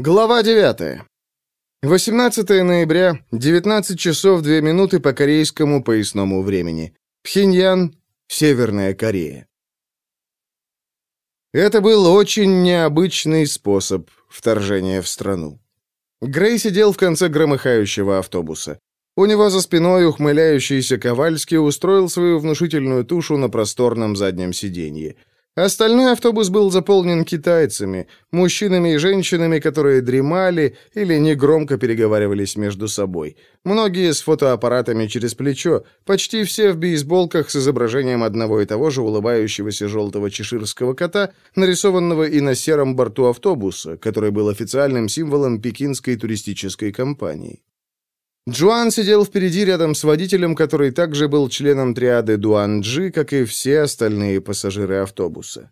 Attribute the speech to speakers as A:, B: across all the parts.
A: Глава 9. 18 ноября, 19 часов 2 минуты по корейскому поясному времени. Пхеньян, Северная Корея. Это был очень необычный способ вторжения в страну. Грей сидел в конце громыхающего автобуса. У него за спиной ухмыляющийся Ковальский устроил свою внушительную тушу на просторном заднем сиденье. Остальной автобус был заполнен китайцами, мужчинами и женщинами, которые дремали или негромко переговаривались между собой. Многие с фотоаппаратами через плечо, почти все в бейсболках с изображением одного и того же улыбающегося желтого чеширского кота, нарисованного и на сером борту автобуса, который был официальным символом пекинской туристической компании. Джуан сидел впереди рядом с водителем, который также был членом триады Дуан-Джи, как и все остальные пассажиры автобуса.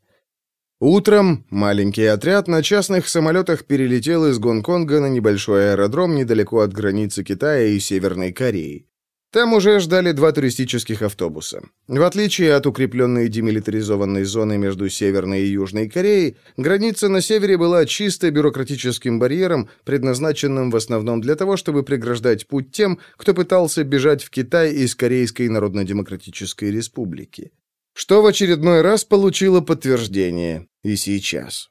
A: Утром маленький отряд на частных самолетах перелетел из Гонконга на небольшой аэродром недалеко от границы Китая и Северной Кореи. Там уже ждали два туристических автобуса. В отличие от укрепленной демилитаризованной зоны между Северной и Южной Кореей, граница на севере была чисто бюрократическим барьером, предназначенным в основном для того, чтобы преграждать путь тем, кто пытался бежать в Китай из Корейской Народно-Демократической Республики. Что в очередной раз получило подтверждение и сейчас.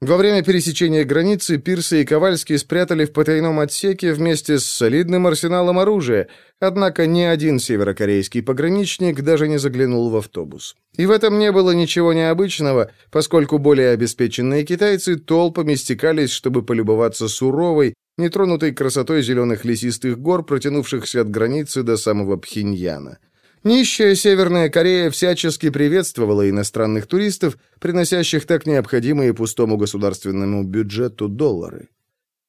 A: Во время пересечения границы Пирсы и Ковальский спрятали в потайном отсеке вместе с солидным арсеналом оружия, однако ни один северокорейский пограничник даже не заглянул в автобус. И в этом не было ничего необычного, поскольку более обеспеченные китайцы толпами стекались, чтобы полюбоваться суровой, нетронутой красотой зеленых лесистых гор, протянувшихся от границы до самого Пхеньяна. Нищая Северная Корея всячески приветствовала иностранных туристов, приносящих так необходимые пустому государственному бюджету доллары.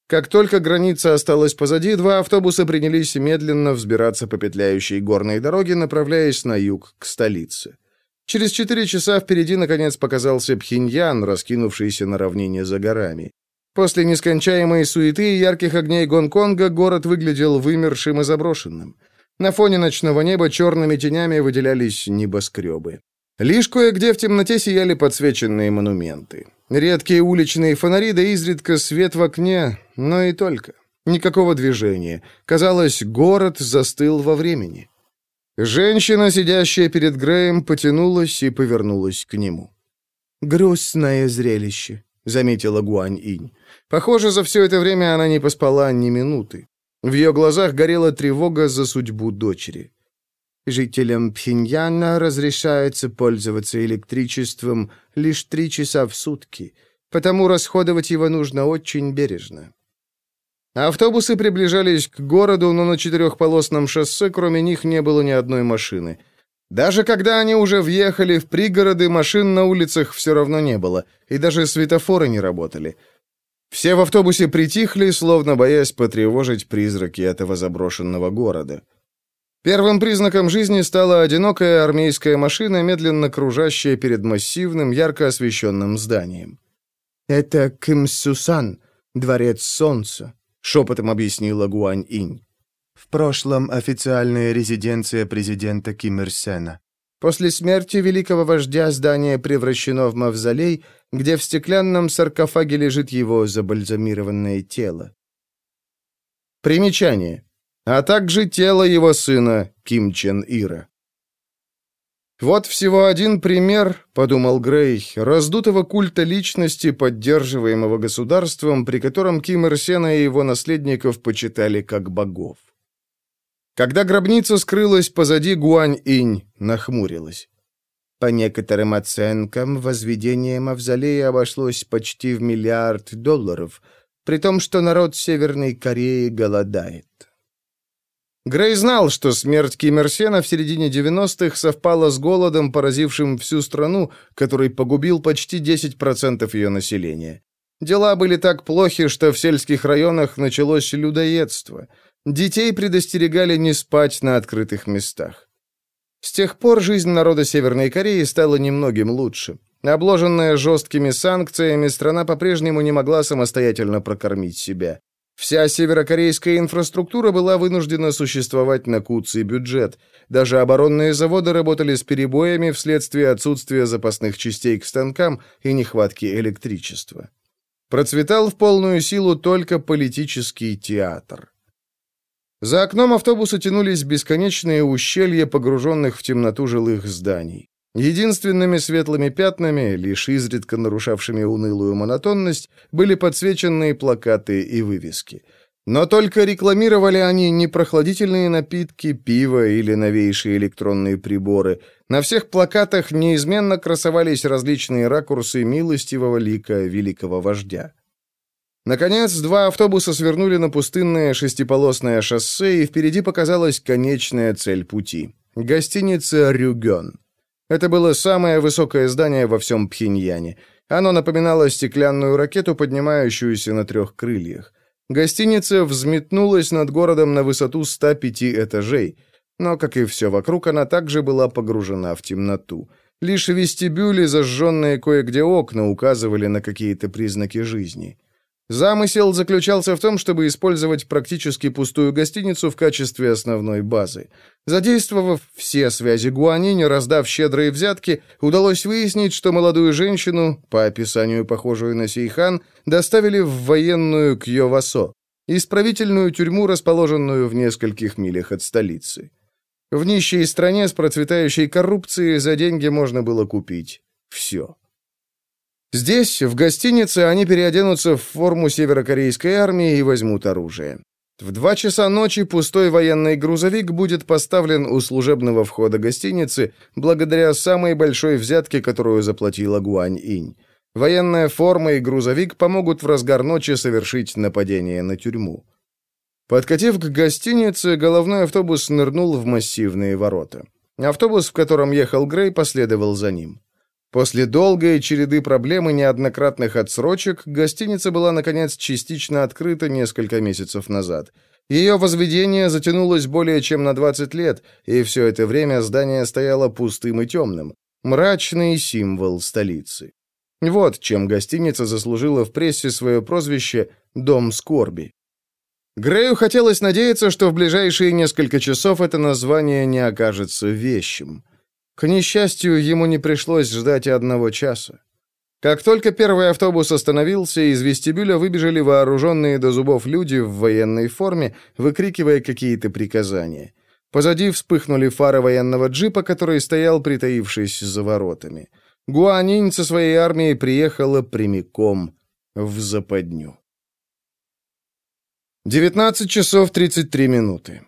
A: Как только граница осталась позади, два автобуса принялись медленно взбираться по петляющей горной дороге, направляясь на юг, к столице. Через четыре часа впереди, наконец, показался Пхеньян, раскинувшийся на равнине за горами. После нескончаемой суеты и ярких огней Гонконга город выглядел вымершим и заброшенным. На фоне ночного неба черными тенями выделялись небоскребы. Лишь кое-где в темноте сияли подсвеченные монументы. Редкие уличные фонари, да изредка свет в окне, но и только. Никакого движения. Казалось, город застыл во времени. Женщина, сидящая перед Греем, потянулась и повернулась к нему. «Грустное зрелище», — заметила Гуань-инь. Похоже, за все это время она не поспала ни минуты. В ее глазах горела тревога за судьбу дочери. Жителям Пхеньяна разрешается пользоваться электричеством лишь три часа в сутки, потому расходовать его нужно очень бережно. Автобусы приближались к городу, но на четырехполосном шоссе кроме них не было ни одной машины. Даже когда они уже въехали в пригороды, машин на улицах все равно не было, и даже светофоры не работали — все в автобусе притихли, словно боясь потревожить призраки этого заброшенного города. Первым признаком жизни стала одинокая армейская машина, медленно кружащая перед массивным, ярко освещенным зданием. «Это Кымсусан, дворец солнца», — шепотом объяснила Гуань-инь. «В прошлом официальная резиденция президента Ким Ир Сена. После смерти великого вождя здание превращено в мавзолей, где в стеклянном саркофаге лежит его забальзамированное тело. Примечание. А также тело его сына Ким Чен Ира. Вот всего один пример, подумал Грей, раздутого культа личности, поддерживаемого государством, при котором Ким Ир Сена и его наследников почитали как богов. Когда гробница скрылась позади, Гуань-инь нахмурилась. По некоторым оценкам, возведение мавзолея обошлось почти в миллиард долларов, при том, что народ Северной Кореи голодает. Грей знал, что смерть Ким Ир Сена в середине 90-х совпала с голодом, поразившим всю страну, который погубил почти 10% ее населения. Дела были так плохи, что в сельских районах началось людоедство – Детей предостерегали не спать на открытых местах. С тех пор жизнь народа Северной Кореи стала немногим лучше. Обложенная жесткими санкциями, страна по-прежнему не могла самостоятельно прокормить себя. Вся северокорейская инфраструктура была вынуждена существовать на куцый бюджет. Даже оборонные заводы работали с перебоями вследствие отсутствия запасных частей к станкам и нехватки электричества. Процветал в полную силу только политический театр. За окном автобуса тянулись бесконечные ущелья, погруженных в темноту жилых зданий. Единственными светлыми пятнами, лишь изредка нарушавшими унылую монотонность, были подсвеченные плакаты и вывески. Но только рекламировали они не прохладительные напитки, пиво или новейшие электронные приборы. На всех плакатах неизменно красовались различные ракурсы милостивого лика великого вождя. Наконец, два автобуса свернули на пустынное шестиполосное шоссе, и впереди показалась конечная цель пути — гостиница «Рюгён». Это было самое высокое здание во всем Пхеньяне. Оно напоминало стеклянную ракету, поднимающуюся на трех крыльях. Гостиница взметнулась над городом на высоту 105 этажей, но, как и все вокруг, она также была погружена в темноту. Лишь вестибюли, зажженные кое-где окна, указывали на какие-то признаки жизни. Замысел заключался в том, чтобы использовать практически пустую гостиницу в качестве основной базы. Задействовав все связи Гуанини, раздав щедрые взятки, удалось выяснить, что молодую женщину, по описанию похожую на Сейхан, доставили в военную Кьёвасо, исправительную тюрьму, расположенную в нескольких милях от столицы. В нищей стране с процветающей коррупцией за деньги можно было купить все. Здесь, в гостинице, они переоденутся в форму северокорейской армии и возьмут оружие. В два часа ночи пустой военный грузовик будет поставлен у служебного входа гостиницы благодаря самой большой взятке, которую заплатила Гуань-Инь. Военная форма и грузовик помогут в разгар ночи совершить нападение на тюрьму. Подкатив к гостинице, головной автобус нырнул в массивные ворота. Автобус, в котором ехал Грей, последовал за ним. После долгой череды проблем и неоднократных отсрочек гостиница была, наконец, частично открыта несколько месяцев назад. Ее возведение затянулось более чем на 20 лет, и все это время здание стояло пустым и темным. Мрачный символ столицы. Вот чем гостиница заслужила в прессе свое прозвище «Дом скорби». Грею хотелось надеяться, что в ближайшие несколько часов это название не окажется вещим. К несчастью, ему не пришлось ждать одного часа. Как только первый автобус остановился, из вестибюля выбежали вооруженные до зубов люди в военной форме, выкрикивая какие-то приказания. Позади вспыхнули фары военного джипа, который стоял, притаившись за воротами. Гуанинь со своей армией приехала прямиком в западню. 19 часов 33 минуты.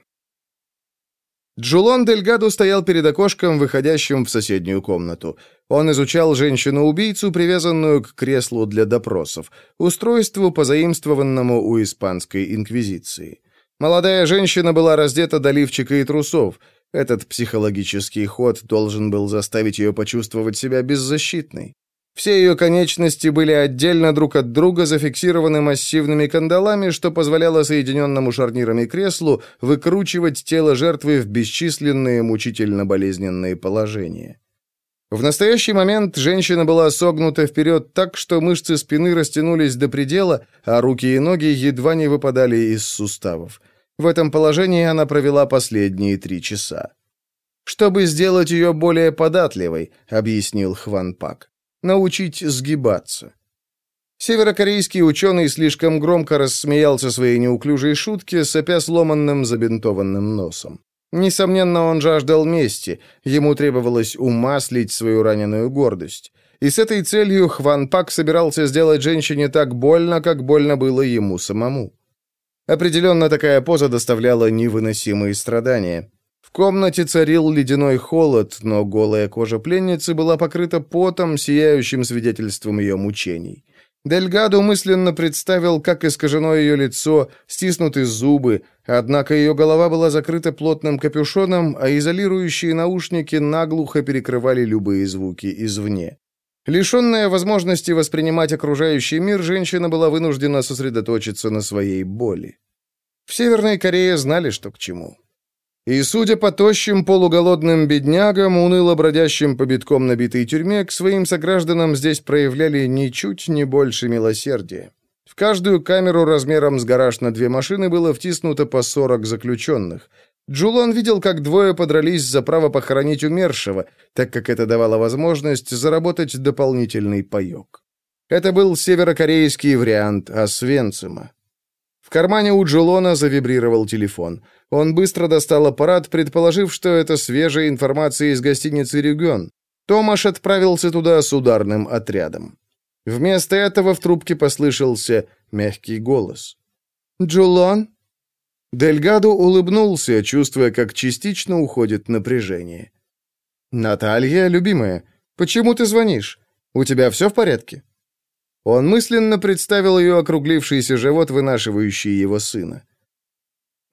A: Джулон Дельгадо стоял перед окошком, выходящим в соседнюю комнату. Он изучал женщину-убийцу, привязанную к креслу для допросов, устройству, позаимствованному у испанской инквизиции. Молодая женщина была раздета до лифчика и трусов. Этот психологический ход должен был заставить ее почувствовать себя беззащитной. Все ее конечности были отдельно друг от друга зафиксированы массивными кандалами, что позволяло соединенному шарнирами креслу выкручивать тело жертвы в бесчисленные мучительно-болезненные положения. В настоящий момент женщина была согнута вперед так, что мышцы спины растянулись до предела, а руки и ноги едва не выпадали из суставов. В этом положении она провела последние три часа. «Чтобы сделать ее более податливой», — объяснил Хван Пак научить сгибаться. Северокорейский ученый слишком громко рассмеялся своей неуклюжей шутке, сопя сломанным забинтованным носом. Несомненно, он жаждал мести, ему требовалось умаслить свою раненую гордость. И с этой целью Хван Пак собирался сделать женщине так больно, как больно было ему самому. Определенно, такая поза доставляла невыносимые страдания. Комнате царил ледяной холод, но голая кожа пленницы была покрыта потом, сияющим свидетельством ее мучений. Дельгадо мысленно представил, как искажено ее лицо, стиснуты зубы, однако ее голова была закрыта плотным капюшоном, а изолирующие наушники наглухо перекрывали любые звуки извне. Лишенная возможности воспринимать окружающий мир, женщина была вынуждена сосредоточиться на своей боли. В Северной Корее знали, что к чему. И, судя по тощим полуголодным беднягам, уныло бродящим по битком набитой тюрьме, к своим согражданам здесь проявляли ничуть не больше милосердия. В каждую камеру размером с гараж на две машины было втиснуто по 40 заключенных. Джулон видел, как двое подрались за право похоронить умершего, так как это давало возможность заработать дополнительный паек. Это был северокорейский вариант Освенцима. Кармане у Джулона завибрировал телефон. Он быстро достал аппарат, предположив, что это свежая информация из гостиницы «Рюген». Томаш отправился туда с ударным отрядом. Вместо этого в трубке послышался мягкий голос. «Джулон?» Дельгадо улыбнулся, чувствуя, как частично уходит напряжение. «Наталья, любимая, почему ты звонишь? У тебя все в порядке?» Он мысленно представил ее округлившийся живот, вынашивающий его сына.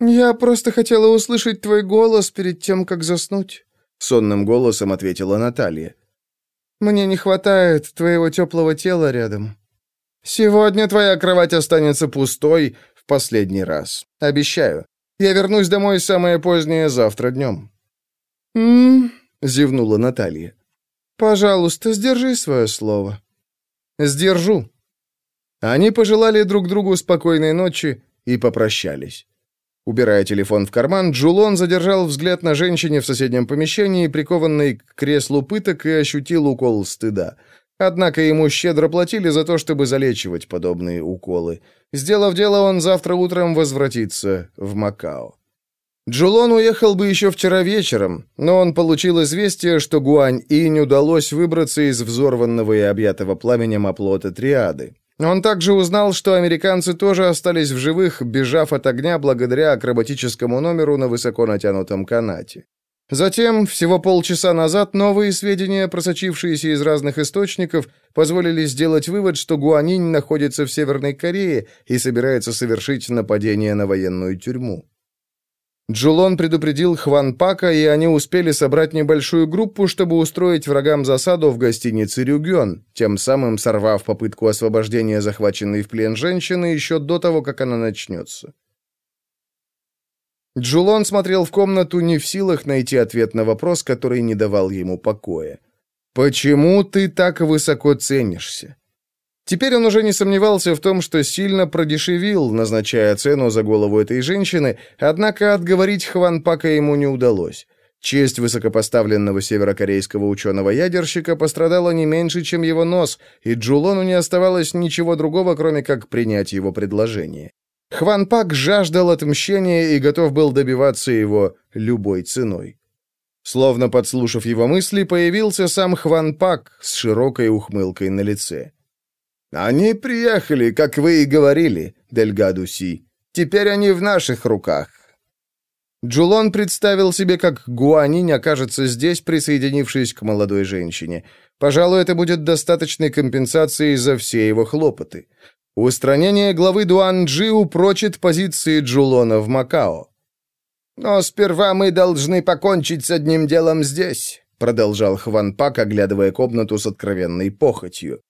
A: «Я просто хотела услышать твой голос перед тем, как заснуть», — сонным голосом ответила Наталья. «Мне не хватает твоего теплого тела рядом. Сегодня твоя кровать останется пустой в последний раз. Обещаю. Я вернусь домой самое позднее завтра днем». «М-м-м», зевнула Наталья. «Пожалуйста, сдержи свое слово». «Сдержу». Они пожелали друг другу спокойной ночи и попрощались. Убирая телефон в карман, Джулон задержал взгляд на женщине в соседнем помещении, прикованной к креслу пыток, и ощутил укол стыда. Однако ему щедро платили за то, чтобы залечивать подобные уколы. Сделав дело, он завтра утром возвратится в Макао. Джулон уехал бы еще вчера вечером, но он получил известие, что Гуань-Инь удалось выбраться из взорванного и объятого пламенем оплота Триады. Он также узнал, что американцы тоже остались в живых, бежав от огня благодаря акробатическому номеру на высоко натянутом канате. Затем, всего полчаса назад, новые сведения, просочившиеся из разных источников, позволили сделать вывод, что Гуанинь находится в Северной Корее и собирается совершить нападение на военную тюрьму. Джулон предупредил Хван Пака, и они успели собрать небольшую группу, чтобы устроить врагам засаду в гостинице Рюгён, тем самым сорвав попытку освобождения захваченной в плен женщины еще до того, как она начнется. Джулон смотрел в комнату не в силах найти ответ на вопрос, который не давал ему покоя. «Почему ты так высоко ценишься?» Теперь он уже не сомневался в том, что сильно продешевил, назначая цену за голову этой женщины, однако отговорить Хван Пака ему не удалось. Честь высокопоставленного северокорейского ученого-ядерщика пострадала не меньше, чем его нос, и Джулону не оставалось ничего другого, кроме как принять его предложение. Хван Пак жаждал отмщения и готов был добиваться его любой ценой. Словно подслушав его мысли, появился сам Хван Пак с широкой ухмылкой на лице. «Они приехали, как вы и говорили, Дельгадуси. Теперь они в наших руках». Джулон представил себе, как Гуанинь окажется здесь, присоединившись к молодой женщине. Пожалуй, это будет достаточной компенсацией за все его хлопоты. Устранение главы Дуанджи упрочит позиции Джулона в Макао. «Но сперва мы должны покончить с одним делом здесь», продолжал Хван Пак, оглядывая комнату с откровенной похотью.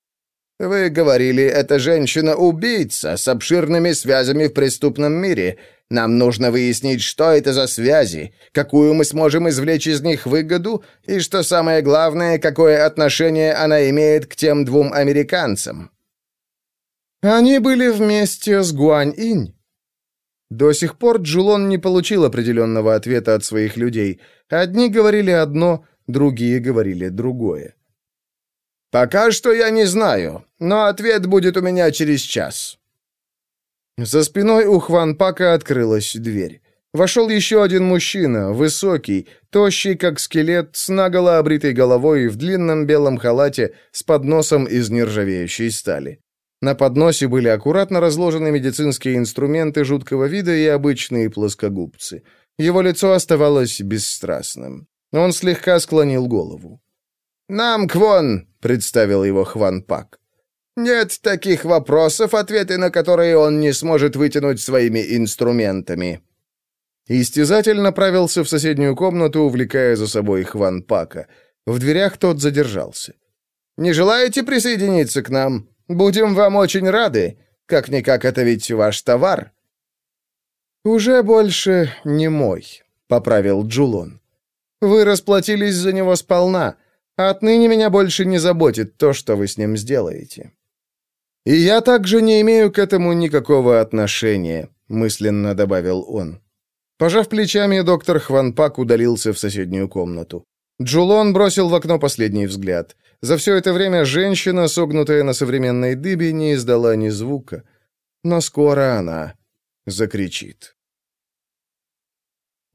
A: «Вы говорили, эта женщина-убийца с обширными связями в преступном мире. Нам нужно выяснить, что это за связи, какую мы сможем извлечь из них выгоду, и, что самое главное, какое отношение она имеет к тем двум американцам». «Они были вместе с Гуань-Инь». До сих пор Джулон не получил определенного ответа от своих людей. Одни говорили одно, другие говорили другое. «Пока что я не знаю, но ответ будет у меня через час». За спиной у Хван Пака открылась дверь. Вошел еще один мужчина, высокий, тощий, как скелет, с наголо обритой головой в длинном белом халате с подносом из нержавеющей стали. На подносе были аккуратно разложены медицинские инструменты жуткого вида и обычные плоскогубцы. Его лицо оставалось бесстрастным. Он слегка склонил голову. «Нам, Квон!» — представил его Хван Пак. «Нет таких вопросов, ответы на которые он не сможет вытянуть своими инструментами». Истязатель направился в соседнюю комнату, увлекая за собой Хван Пака. В дверях тот задержался. «Не желаете присоединиться к нам? Будем вам очень рады. Как-никак это ведь ваш товар». «Уже больше не мой», — поправил Джулон. «Вы расплатились за него сполна». Отныне меня больше не заботит то, что вы с ним сделаете. И я также не имею к этому никакого отношения, мысленно добавил он. Пожав плечами, доктор Хванпак удалился в соседнюю комнату. Джулон бросил в окно последний взгляд. За все это время женщина, согнутая на современной дыбе, не издала ни звука. Но скоро она закричит.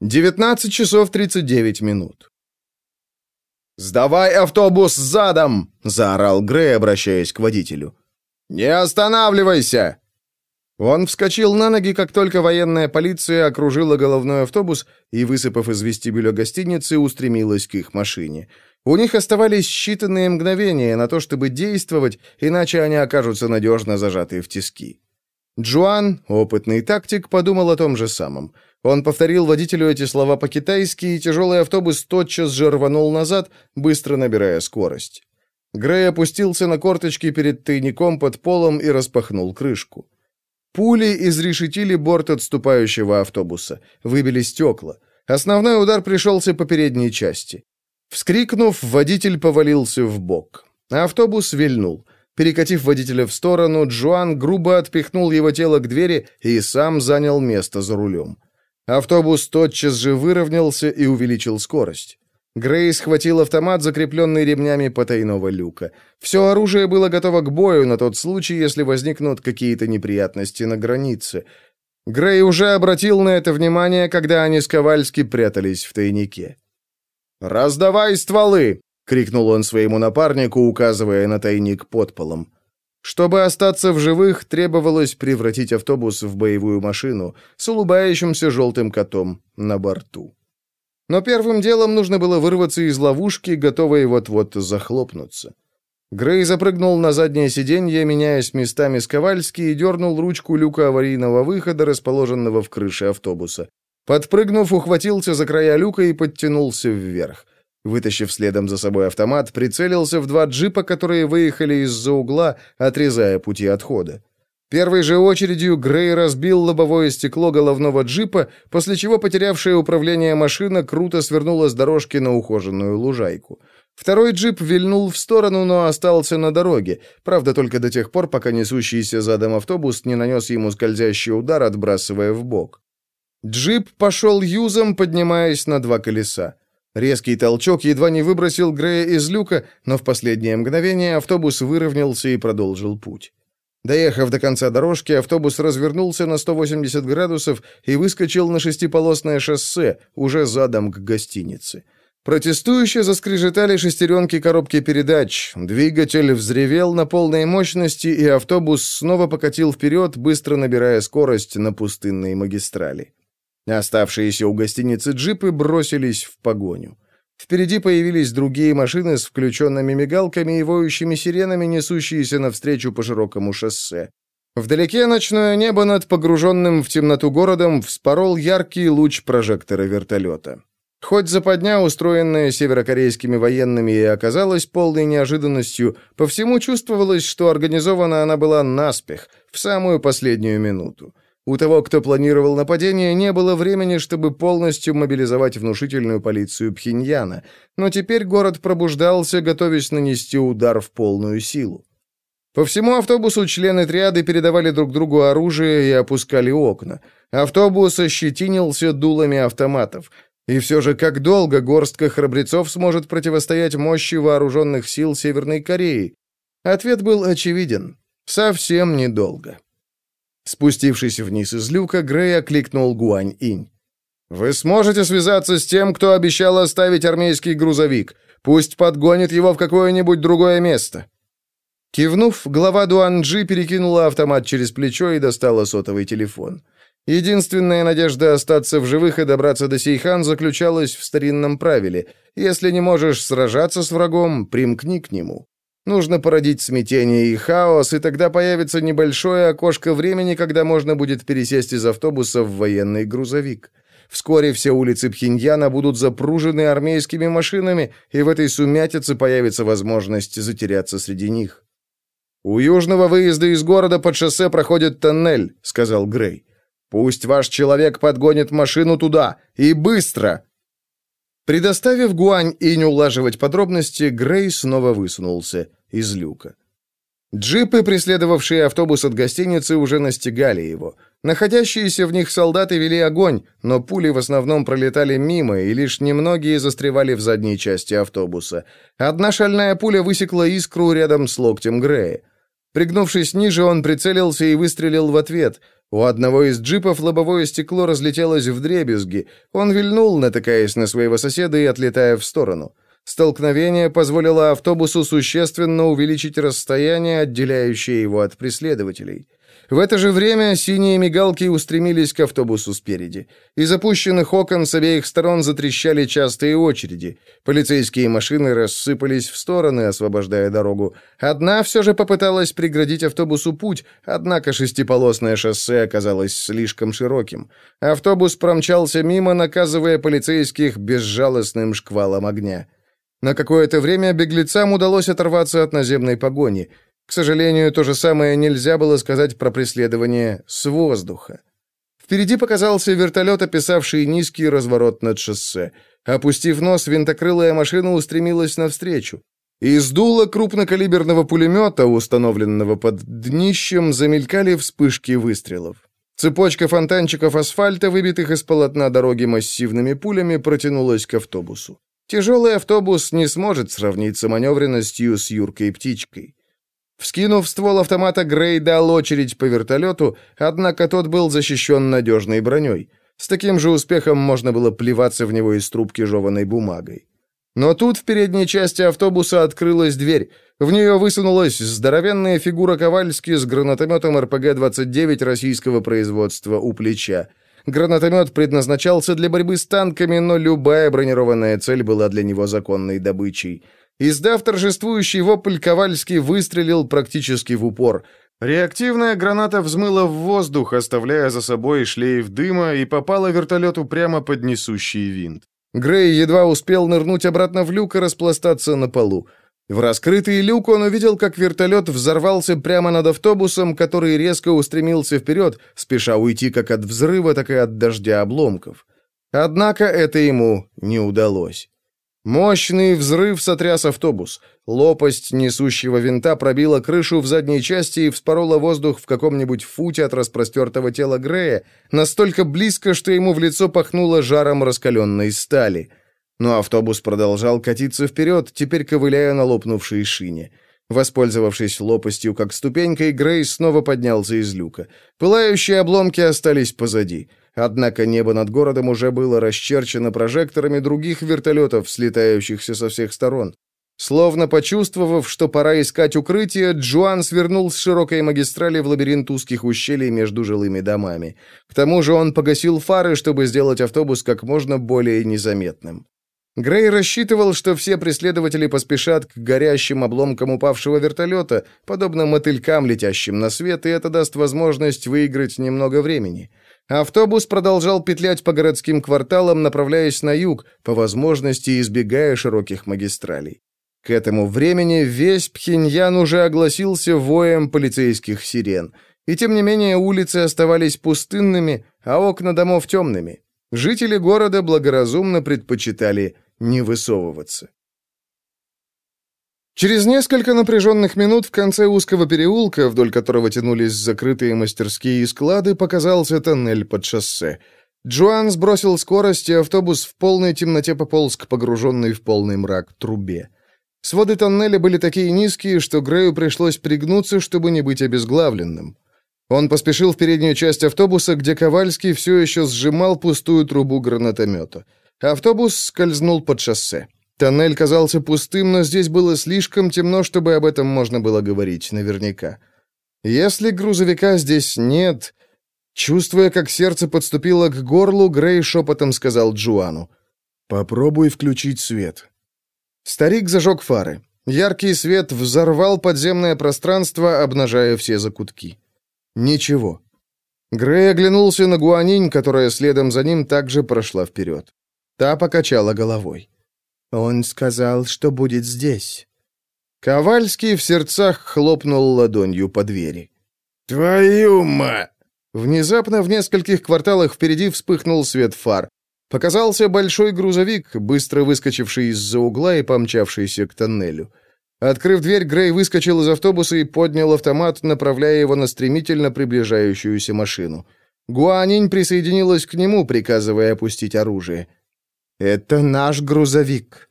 A: 19 часов 39 минут. «Сдавай автобус задом!» — заорал Грей, обращаясь к водителю. «Не останавливайся!» Он вскочил на ноги, как только военная полиция окружила головной автобус и, высыпав из вестибюля гостиницы, устремилась к их машине. У них оставались считанные мгновения на то, чтобы действовать, иначе они окажутся надежно зажаты в тиски. Джуан, опытный тактик, подумал о том же самом. Он повторил водителю эти слова по-китайски, и тяжелый автобус тотчас же рванул назад, быстро набирая скорость. Грей опустился на корточки перед тайником под полом и распахнул крышку. Пули изрешетили борт отступающего автобуса, выбили стекла. Основной удар пришелся по передней части. Вскрикнув, водитель повалился в бок. Автобус вильнул. Перекатив водителя в сторону, Джоан грубо отпихнул его тело к двери и сам занял место за рулем. Автобус тотчас же выровнялся и увеличил скорость. Грей схватил автомат, закрепленный ремнями потайного люка. Все оружие было готово к бою на тот случай, если возникнут какие-то неприятности на границе. Грей уже обратил на это внимание, когда они с Ковальски прятались в тайнике. «Раздавай стволы!» — крикнул он своему напарнику, указывая на тайник под полом. Чтобы остаться в живых, требовалось превратить автобус в боевую машину с улыбающимся желтым котом на борту. Но первым делом нужно было вырваться из ловушки, готовой вот-вот захлопнуться. Грей запрыгнул на заднее сиденье, меняясь местами с Ковальски, и дернул ручку люка аварийного выхода, расположенного в крыше автобуса. Подпрыгнув, ухватился за края люка и подтянулся вверх. Вытащив следом за собой автомат, прицелился в два джипа, которые выехали из-за угла, отрезая пути отхода. Первой же очередью Грей разбил лобовое стекло головного джипа, после чего потерявшая управление машина круто свернула с дорожки на ухоженную лужайку. Второй джип вильнул в сторону, но остался на дороге, правда, только до тех пор, пока несущийся задом автобус не нанес ему скользящий удар, отбрасывая в бок. Джип пошел юзом, поднимаясь на два колеса. Резкий толчок едва не выбросил Грея из люка, но в последнее мгновение автобус выровнялся и продолжил путь. Доехав до конца дорожки, автобус развернулся на 180 градусов и выскочил на шестиполосное шоссе, уже задом к гостинице. Протестующие заскрежетали шестеренки коробки передач, двигатель взревел на полной мощности, и автобус снова покатил вперед, быстро набирая скорость на пустынной магистрали. Оставшиеся у гостиницы джипы бросились в погоню. Впереди появились другие машины с включенными мигалками и воющими сиренами, несущиеся навстречу по широкому шоссе. Вдалеке ночное небо над погруженным в темноту городом вспорол яркий луч прожектора вертолета. Хоть западня, устроенная северокорейскими военными, и оказалась полной неожиданностью, по всему чувствовалось, что организована она была наспех, в самую последнюю минуту. У того, кто планировал нападение, не было времени, чтобы полностью мобилизовать внушительную полицию Пхеньяна, но теперь город пробуждался, готовясь нанести удар в полную силу. По всему автобусу члены триады передавали друг другу оружие и опускали окна. Автобус ощетинился дулами автоматов. И все же, как долго горстка храбрецов сможет противостоять мощи вооруженных сил Северной Кореи? Ответ был очевиден. Совсем недолго. Спустившись вниз из люка, Грей окликнул Гуань-инь. «Вы сможете связаться с тем, кто обещал оставить армейский грузовик. Пусть подгонит его в какое-нибудь другое место». Кивнув, глава Дуанджи перекинула автомат через плечо и достала сотовый телефон. Единственная надежда остаться в живых и добраться до Сейхан заключалась в старинном правиле. Если не можешь сражаться с врагом, примкни к нему. Нужно породить смятение и хаос, и тогда появится небольшое окошко времени, когда можно будет пересесть из автобуса в военный грузовик. Вскоре все улицы Пхеньяна будут запружены армейскими машинами, и в этой сумятице появится возможность затеряться среди них. «У южного выезда из города под шоссе проходит тоннель», — сказал Грей. «Пусть ваш человек подгонит машину туда, и быстро!» Предоставив Гуань и не улаживать подробности, Грей снова высунулся из люка. Джипы, преследовавшие автобус от гостиницы, уже настигали его. Находящиеся в них солдаты вели огонь, но пули в основном пролетали мимо, и лишь немногие застревали в задней части автобуса. Одна шальная пуля высекла искру рядом с локтем Грея. Пригнувшись ниже, он прицелился и выстрелил в ответ. У одного из джипов лобовое стекло разлетелось в дребезги. Он вильнул, натыкаясь на своего соседа и отлетая в сторону. Столкновение позволило автобусу существенно увеличить расстояние, отделяющее его от преследователей. В это же время синие мигалки устремились к автобусу спереди. Из опущенных окон с обеих сторон затрещали частые очереди. Полицейские машины рассыпались в стороны, освобождая дорогу. Одна все же попыталась преградить автобусу путь, однако шестиполосное шоссе оказалось слишком широким. Автобус промчался мимо, наказывая полицейских безжалостным шквалом огня. На какое-то время беглецам удалось оторваться от наземной погони – к сожалению, то же самое нельзя было сказать про преследование с воздуха. Впереди показался вертолет, описавший низкий разворот над шоссе. Опустив нос, винтокрылая машина устремилась навстречу. Из дула крупнокалиберного пулемета, установленного под днищем, замелькали вспышки выстрелов. Цепочка фонтанчиков асфальта, выбитых из полотна дороги массивными пулями, протянулась к автобусу. Тяжелый автобус не сможет сравниться маневренностью с Юркой-птичкой. Вскинув ствол автомата, Грей дал очередь по вертолету, однако тот был защищен надежной броней. С таким же успехом можно было плеваться в него из трубки жеванной бумагой. Но тут в передней части автобуса открылась дверь. В нее высунулась здоровенная фигура Ковальски с гранатометом РПГ-29 российского производства у плеча. Гранатомет предназначался для борьбы с танками, но любая бронированная цель была для него законной добычей. Издав торжествующий вопль, Ковальский выстрелил практически в упор. Реактивная граната взмыла в воздух, оставляя за собой шлейф дыма, и попала вертолету прямо под несущий винт. Грей едва успел нырнуть обратно в люк и распластаться на полу. В раскрытый люк он увидел, как вертолет взорвался прямо над автобусом, который резко устремился вперед, спеша уйти как от взрыва, так и от дождя обломков. Однако это ему не удалось. Мощный взрыв сотряс автобус. Лопасть несущего винта пробила крышу в задней части и вспорола воздух в каком-нибудь футе от распростертого тела Грея, настолько близко, что ему в лицо пахнуло жаром раскаленной стали. Но автобус продолжал катиться вперед, теперь ковыляя на лопнувшей шине. Воспользовавшись лопастью как ступенькой, Грей снова поднялся из люка. Пылающие обломки остались позади. Однако небо над городом уже было расчерчено прожекторами других вертолетов, слетающихся со всех сторон. Словно почувствовав, что пора искать укрытие, Джоан свернул с широкой магистрали в лабиринт узких ущелий между жилыми домами. К тому же он погасил фары, чтобы сделать автобус как можно более незаметным. Грей рассчитывал, что все преследователи поспешат к горящим обломкам упавшего вертолета, подобно мотылькам, летящим на свет, и это даст возможность выиграть немного времени – Автобус продолжал петлять по городским кварталам, направляясь на юг, по возможности избегая широких магистралей. К этому времени весь Пхеньян уже огласился воем полицейских сирен. И тем не менее улицы оставались пустынными, а окна домов темными. Жители города благоразумно предпочитали не высовываться. Через несколько напряженных минут в конце узкого переулка, вдоль которого тянулись закрытые мастерские и склады, показался тоннель под шоссе. Джоан сбросил скорость, и автобус в полной темноте пополз к погруженной в полный мрак трубе. Своды тоннеля были такие низкие, что Грею пришлось пригнуться, чтобы не быть обезглавленным. Он поспешил в переднюю часть автобуса, где Ковальский все еще сжимал пустую трубу гранатомета. Автобус скользнул под шоссе. Тоннель казался пустым, но здесь было слишком темно, чтобы об этом можно было говорить наверняка. Если грузовика здесь нет... Чувствуя, как сердце подступило к горлу, Грей шепотом сказал Джуану. «Попробуй включить свет». Старик зажег фары. Яркий свет взорвал подземное пространство, обнажая все закутки. Ничего. Грей оглянулся на Гуанинь, которая следом за ним также прошла вперед. Та покачала головой. Он сказал, что будет здесь. Ковальский в сердцах хлопнул ладонью по двери. «Твою ма!» Внезапно в нескольких кварталах впереди вспыхнул свет фар. Показался большой грузовик, быстро выскочивший из-за угла и помчавшийся к тоннелю. Открыв дверь, Грей выскочил из автобуса и поднял автомат, направляя его на стремительно приближающуюся машину. Гуанинь присоединилась к нему, приказывая опустить оружие. «Это наш грузовик».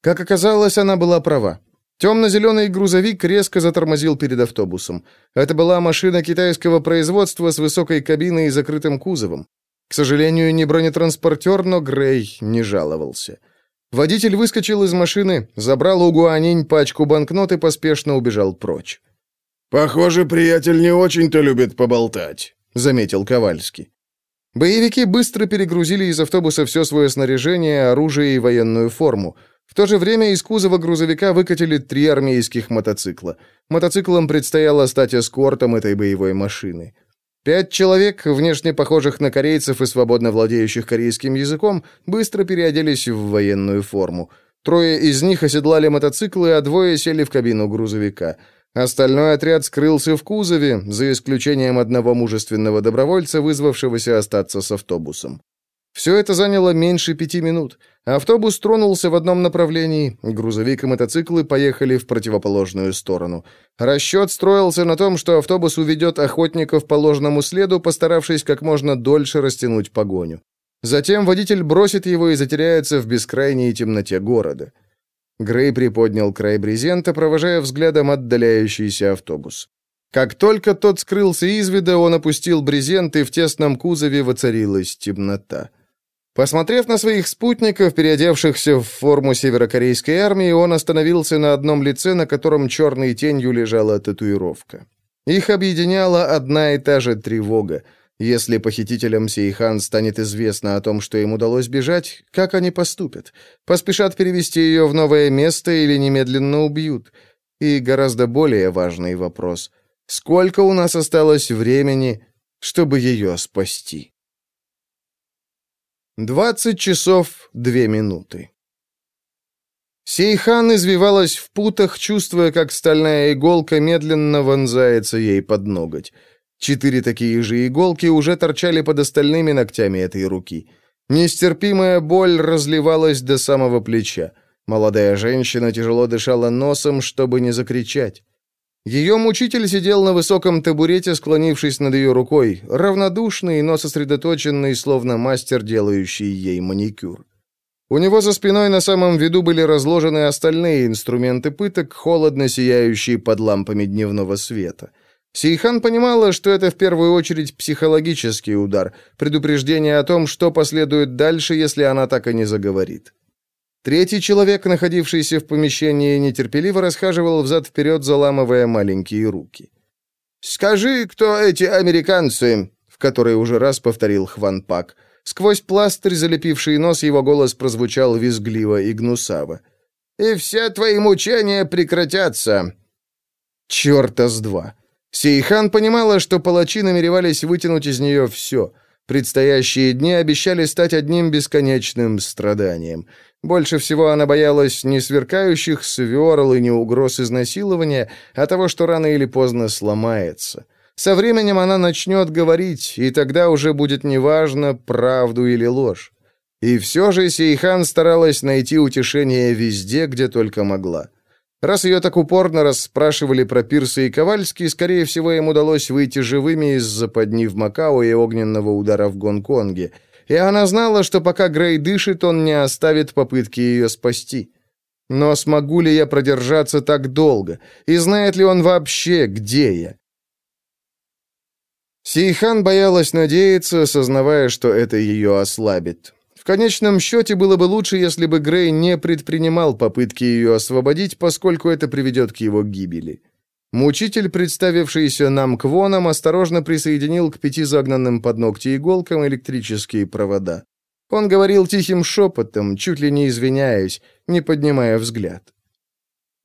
A: Как оказалось, она была права. Темно-зеленый грузовик резко затормозил перед автобусом. Это была машина китайского производства с высокой кабиной и закрытым кузовом. К сожалению, не бронетранспортер, но Грей не жаловался. Водитель выскочил из машины, забрал у Гуанинь пачку банкнот и поспешно убежал прочь.
B: «Похоже, приятель не очень-то любит поболтать», — заметил Ковальский.
A: Боевики быстро перегрузили из автобуса все свое снаряжение, оружие и военную форму. В то же время из кузова грузовика выкатили три армейских мотоцикла. Мотоциклам предстояло стать эскортом этой боевой машины. Пять человек, внешне похожих на корейцев и свободно владеющих корейским языком, быстро переоделись в военную форму. Трое из них оседлали мотоциклы, а двое сели в кабину грузовика. Остальной отряд скрылся в кузове, за исключением одного мужественного добровольца, вызвавшегося остаться с автобусом. Все это заняло меньше пяти минут. Автобус тронулся в одном направлении, грузовик и мотоциклы поехали в противоположную сторону. Расчет строился на том, что автобус уведет охотников по ложному следу, постаравшись как можно дольше растянуть погоню. Затем водитель бросит его и затеряется в бескрайней темноте города. Грей приподнял край брезента, провожая взглядом отдаляющийся автобус. Как только тот скрылся из вида, он опустил брезент, и в тесном кузове воцарилась темнота. Посмотрев на своих спутников, переодевшихся в форму северокорейской армии, он остановился на одном лице, на котором черной тенью лежала татуировка. Их объединяла одна и та же тревога — если похитителям Сейхан станет известно о том, что им удалось бежать, как они поступят? Поспешат перевести ее в новое место или немедленно убьют? И гораздо более важный вопрос. Сколько у нас осталось времени, чтобы ее спасти? 20 часов 2 минуты. Сейхан извивалась в путах, чувствуя, как стальная иголка медленно вонзается ей под ноготь. Четыре такие же иголки уже торчали под остальными ногтями этой руки. Нестерпимая боль разливалась до самого плеча. Молодая женщина тяжело дышала носом, чтобы не закричать. Ее мучитель сидел на высоком табурете, склонившись над ее рукой, равнодушный, но сосредоточенный, словно мастер, делающий ей маникюр. У него за спиной на самом виду были разложены остальные инструменты пыток, холодно сияющие под лампами дневного света. Сейхан понимала, что это в первую очередь психологический удар, предупреждение о том, что последует дальше, если она так и не заговорит. Третий человек, находившийся в помещении, нетерпеливо расхаживал взад-вперед, заламывая маленькие руки. «Скажи, кто эти американцы?» — в который уже раз повторил Хван Пак. Сквозь пластырь, залепивший нос, его голос прозвучал визгливо и гнусаво. «И все твои мучения прекратятся!» «Черта с два!» Сейхан понимала, что палачи намеревались вытянуть из нее все. Предстоящие дни обещали стать одним бесконечным страданием. Больше всего она боялась не сверкающих сверл и не угроз изнасилования, а того, что рано или поздно сломается. Со временем она начнет говорить, и тогда уже будет неважно, правду или ложь. И все же Сейхан старалась найти утешение везде, где только могла. Раз ее так упорно расспрашивали про Пирса и Ковальский, скорее всего, им удалось выйти живыми из западни в Макао и огненного удара в Гонконге. И она знала, что пока Грей дышит, он не оставит попытки ее спасти. Но смогу ли я продержаться так долго? И знает ли он вообще, где я? Сейхан боялась надеяться, сознавая, что это ее ослабит конечном счете было бы лучше, если бы Грей не предпринимал попытки ее освободить, поскольку это приведет к его гибели. Мучитель, представившийся нам Квоном, осторожно присоединил к пяти загнанным под ногти иголкам электрические провода. Он говорил тихим шепотом, чуть ли не извиняясь, не поднимая взгляд.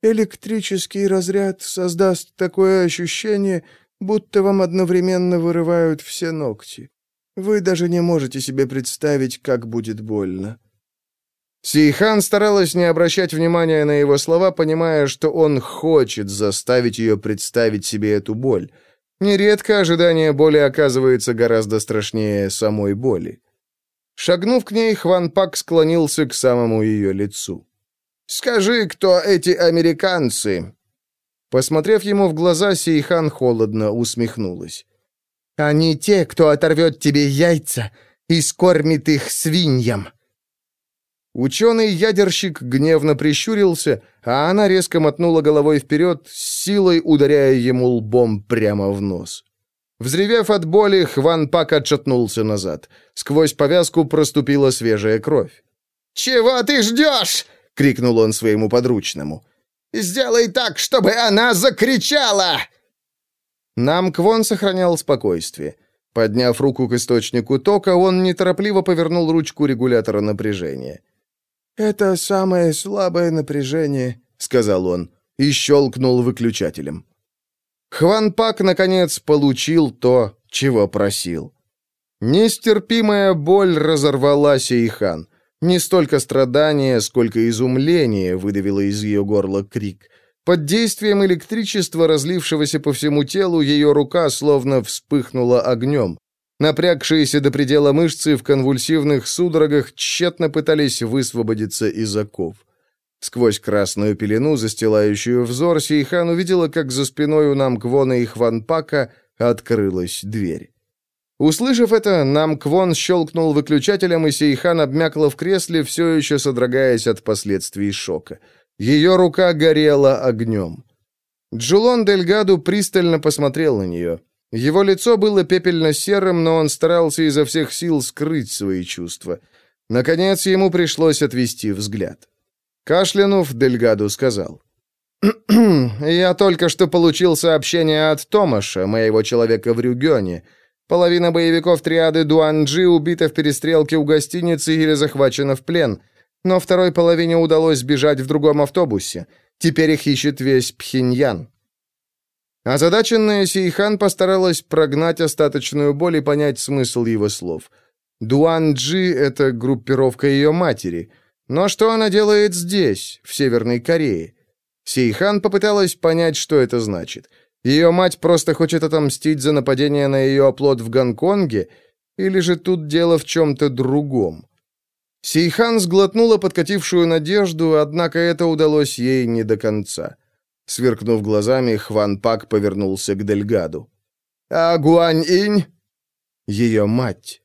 A: «Электрический разряд создаст такое ощущение, будто вам одновременно вырывают все ногти. Вы даже не можете себе представить, как будет больно». Сейхан старалась не обращать внимания на его слова, понимая, что он хочет заставить ее представить себе эту боль. Нередко ожидание боли оказывается гораздо страшнее самой боли. Шагнув к ней, Хван Пак склонился к самому ее лицу. «Скажи, кто эти американцы?» Посмотрев ему в глаза, Сейхан холодно усмехнулась.
C: Они те, кто оторвет тебе яйца и скормит их свиньям».
A: Ученый-ядерщик гневно прищурился, а она резко мотнула головой вперед, силой ударяя ему лбом прямо в нос. Взревев от боли, Хван Пак отшатнулся назад. Сквозь повязку проступила свежая кровь.
C: «Чего ты ждешь?» — крикнул он своему подручному. «Сделай так, чтобы она закричала!»
A: Нам Квон сохранял спокойствие. Подняв руку к источнику тока, он неторопливо повернул ручку регулятора напряжения.
B: «Это самое слабое напряжение», — сказал он, и щелкнул выключателем.
A: Хван Пак, наконец, получил то, чего просил. Нестерпимая боль разорвала Сейхан. Не столько страдания, сколько изумление выдавило из ее горла крик. Под действием электричества, разлившегося по всему телу, ее рука словно вспыхнула огнем. Напрягшиеся до предела мышцы в конвульсивных судорогах тщетно пытались высвободиться из оков. Сквозь красную пелену, застилающую взор, Сейхан увидела, как за спиной у Намквона и Хванпака открылась дверь. Услышав это, Намквон щелкнул выключателем, и Сейхан обмякла в кресле, все еще содрогаясь от последствий шока. Ее рука горела огнем. Джулон Дельгаду пристально посмотрел на нее. Его лицо было пепельно-серым, но он старался изо всех сил скрыть свои чувства. Наконец ему пришлось отвести взгляд. Кашлянув, Дельгаду сказал. «Я только что получил сообщение от Томаша, моего человека в Рюгёне. Половина боевиков триады Дуанджи убита в перестрелке у гостиницы или захвачена в плен, но второй половине удалось сбежать в другом автобусе. Теперь их ищет весь Пхеньян. Озадаченная Сейхан постаралась прогнать остаточную боль и понять смысл его слов. Дуан-Джи — это группировка ее матери. Но что она делает здесь, в Северной Корее? Сейхан попыталась понять, что это значит. Ее мать просто хочет отомстить за нападение на ее оплот в Гонконге, или же тут дело в чем-то другом? Сейхан сглотнула подкатившую надежду, однако это удалось ей не до конца. Сверкнув глазами, Хван Пак повернулся к Дельгаду. «А Гуань-инь?» «Ее мать».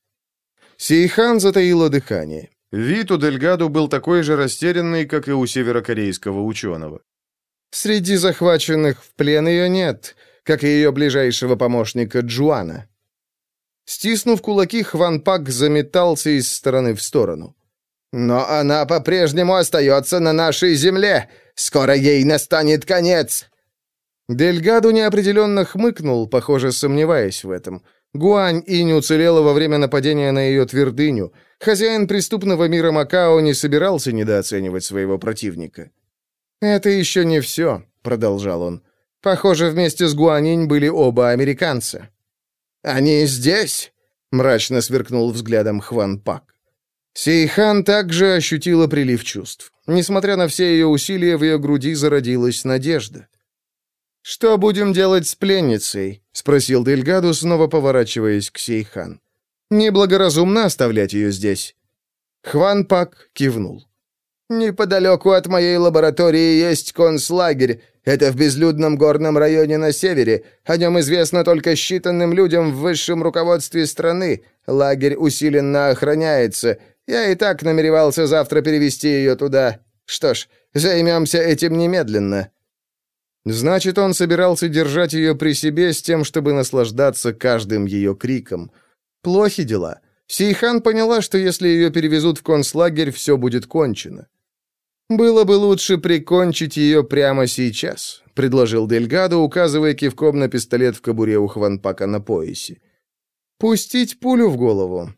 A: Сейхан затаила дыхание. Вид у Дельгаду был такой же растерянный, как и у северокорейского ученого. «Среди захваченных в плен ее нет, как и ее ближайшего помощника Джуана». Стиснув кулаки, Хван Пак заметался из стороны в сторону. «Но она по-прежнему остается на нашей земле. Скоро ей настанет конец!» Дельгаду неопределенно хмыкнул, похоже, сомневаясь в этом. Гуань и не уцелела во время нападения на ее твердыню. Хозяин преступного мира Макао не собирался недооценивать своего противника. «Это еще не все», — продолжал он. «Похоже, вместе с Гуанинь были оба американца». «Они здесь?» — мрачно сверкнул взглядом Хван Пак. Сейхан также ощутила прилив чувств. Несмотря на все ее усилия, в ее груди зародилась надежда. «Что будем делать с пленницей?» — спросил Дельгаду, снова поворачиваясь к Сейхан. «Неблагоразумно оставлять ее здесь». Хван Пак кивнул. «Неподалеку от моей лаборатории есть концлагерь. Это в безлюдном горном районе на севере. О нем известно только считанным людям в высшем руководстве страны. Лагерь усиленно охраняется. Я и так намеревался завтра перевести ее туда. Что ж, займемся этим немедленно». Значит, он собирался держать ее при себе с тем, чтобы наслаждаться каждым ее криком. Плохи дела. Сейхан поняла, что если ее перевезут в концлагерь, все будет кончено. «Было бы лучше прикончить ее прямо сейчас», — предложил Дельгадо, указывая кивком на пистолет в кобуре у Хванпака на поясе. «Пустить пулю в голову.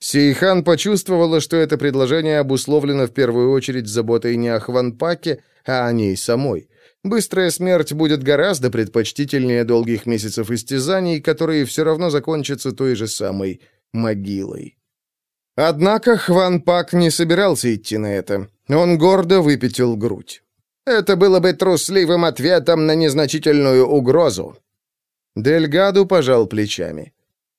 A: Сейхан почувствовала, что это предложение обусловлено в первую очередь заботой не о Хванпаке, а о ней самой. Быстрая смерть будет гораздо предпочтительнее долгих месяцев истязаний, которые все равно закончатся той же самой могилой. Однако Хван Пак не собирался идти на это. Он гордо выпятил грудь. Это было бы трусливым ответом на незначительную угрозу. Дельгаду пожал плечами.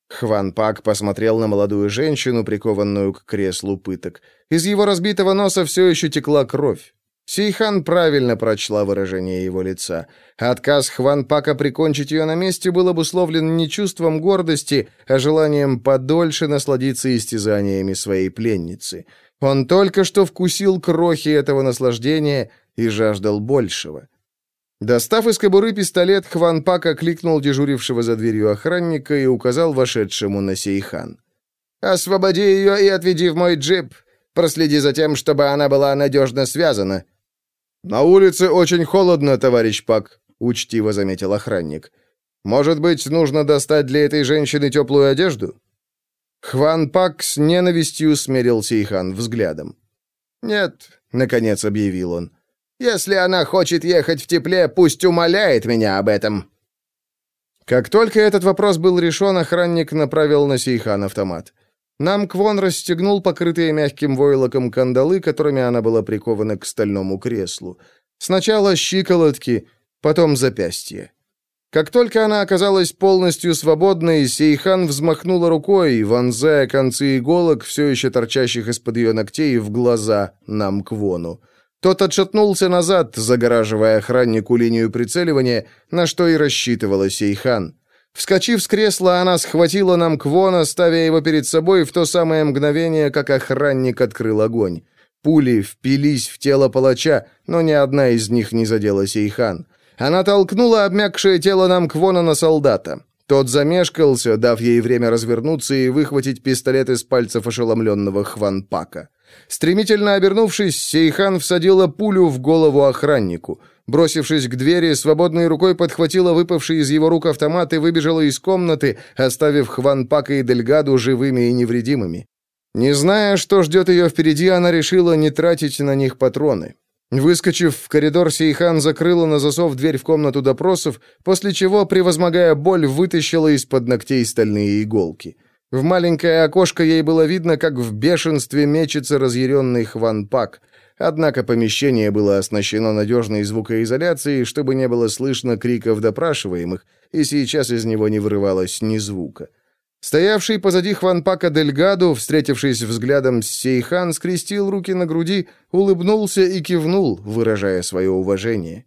A: Хван Пак посмотрел на молодую женщину, прикованную к креслу пыток. Из его разбитого носа все еще текла кровь. Сейхан правильно прочла выражение его лица. Отказ Хванпака прикончить ее на месте был обусловлен не чувством гордости, а желанием подольше насладиться истязаниями своей пленницы. Он только что вкусил крохи этого наслаждения и жаждал большего. Достав из кобуры пистолет, Хванпака кликнул дежурившего за дверью охранника и указал вошедшему на Сейхан. «Освободи ее и отведи в мой джип. Проследи за тем, чтобы она была надежно связана». «На улице очень холодно, товарищ Пак», — учтиво заметил охранник. «Может быть, нужно достать для этой женщины теплую одежду?» Хван Пак с ненавистью смерил Сейхан взглядом. «Нет», — наконец объявил он, — «если она хочет ехать в тепле, пусть умоляет меня об этом». Как только этот вопрос был решен, охранник направил на Сейхан автомат. Намквон расстегнул покрытые мягким войлоком кандалы, которыми она была прикована к стальному креслу. Сначала щиколотки, потом запястье. Как только она оказалась полностью свободной, Сейхан взмахнула рукой, вонзая концы иголок, все еще торчащих из-под ее ногтей, в глаза Намквону. Тот отшатнулся назад, загораживая охраннику линию прицеливания, на что и рассчитывала Сейхан. Вскочив с кресла, она схватила нам Квона, ставя его перед собой в то самое мгновение, как охранник открыл огонь. Пули впились в тело палача, но ни одна из них не задела Сейхан. Она толкнула обмякшее тело Намквона на солдата. Тот замешкался, дав ей время развернуться и выхватить пистолет из пальцев ошеломленного Хванпака. Стремительно обернувшись, Сейхан всадила пулю в голову охраннику. Бросившись к двери, свободной рукой подхватила выпавший из его рук автомат и выбежала из комнаты, оставив Хванпака и Дельгаду живыми и невредимыми. Не зная, что ждет ее впереди, она решила не тратить на них патроны. Выскочив в коридор, Сейхан закрыла на засов дверь в комнату допросов, после чего, превозмогая боль, вытащила из-под ногтей стальные иголки. В маленькое окошко ей было видно, как в бешенстве мечется разъяренный Хванпак. Однако помещение было оснащено надежной звукоизоляцией, чтобы не было слышно криков допрашиваемых, и сейчас из него не вырывалось ни звука. Стоявший позади Хванпака Дельгаду, встретившись взглядом с Сейхан, скрестил руки на груди, улыбнулся и кивнул, выражая свое уважение.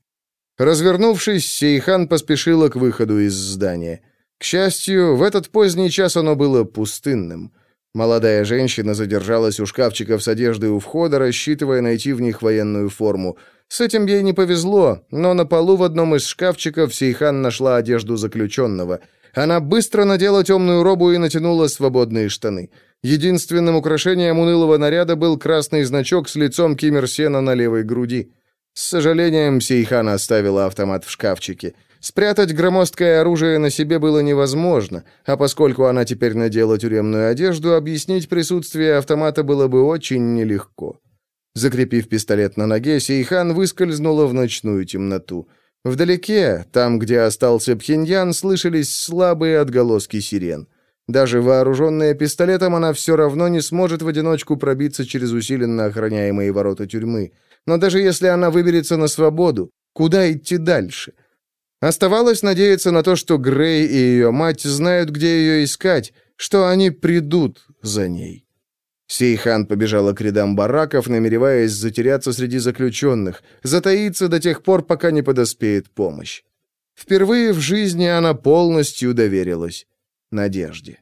A: Развернувшись, Сейхан поспешила к выходу из здания. К счастью, в этот поздний час оно было пустынным. Молодая женщина задержалась у шкафчиков с одеждой у входа, рассчитывая найти в них военную форму. С этим ей не повезло, но на полу в одном из шкафчиков Сейхан нашла одежду заключенного. Она быстро надела темную робу и натянула свободные штаны. Единственным украшением унылого наряда был красный значок с лицом Киммерсена на левой груди. С сожалением Сейхан оставила автомат в шкафчике. Спрятать громоздкое оружие на себе было невозможно, а поскольку она теперь надела тюремную одежду, объяснить присутствие автомата было бы очень нелегко. Закрепив пистолет на ноге, Сейхан выскользнула в ночную темноту. Вдалеке, там, где остался Пхеньян, слышались слабые отголоски сирен. Даже вооруженная пистолетом, она все равно не сможет в одиночку пробиться через усиленно охраняемые ворота тюрьмы. Но даже если она выберется на свободу, куда идти дальше? Оставалось надеяться на то, что Грей и ее мать знают, где ее искать, что они придут за ней. Сейхан побежала к рядам бараков, намереваясь затеряться среди заключенных, затаиться до тех пор, пока не подоспеет помощь. Впервые в жизни она полностью доверилась надежде.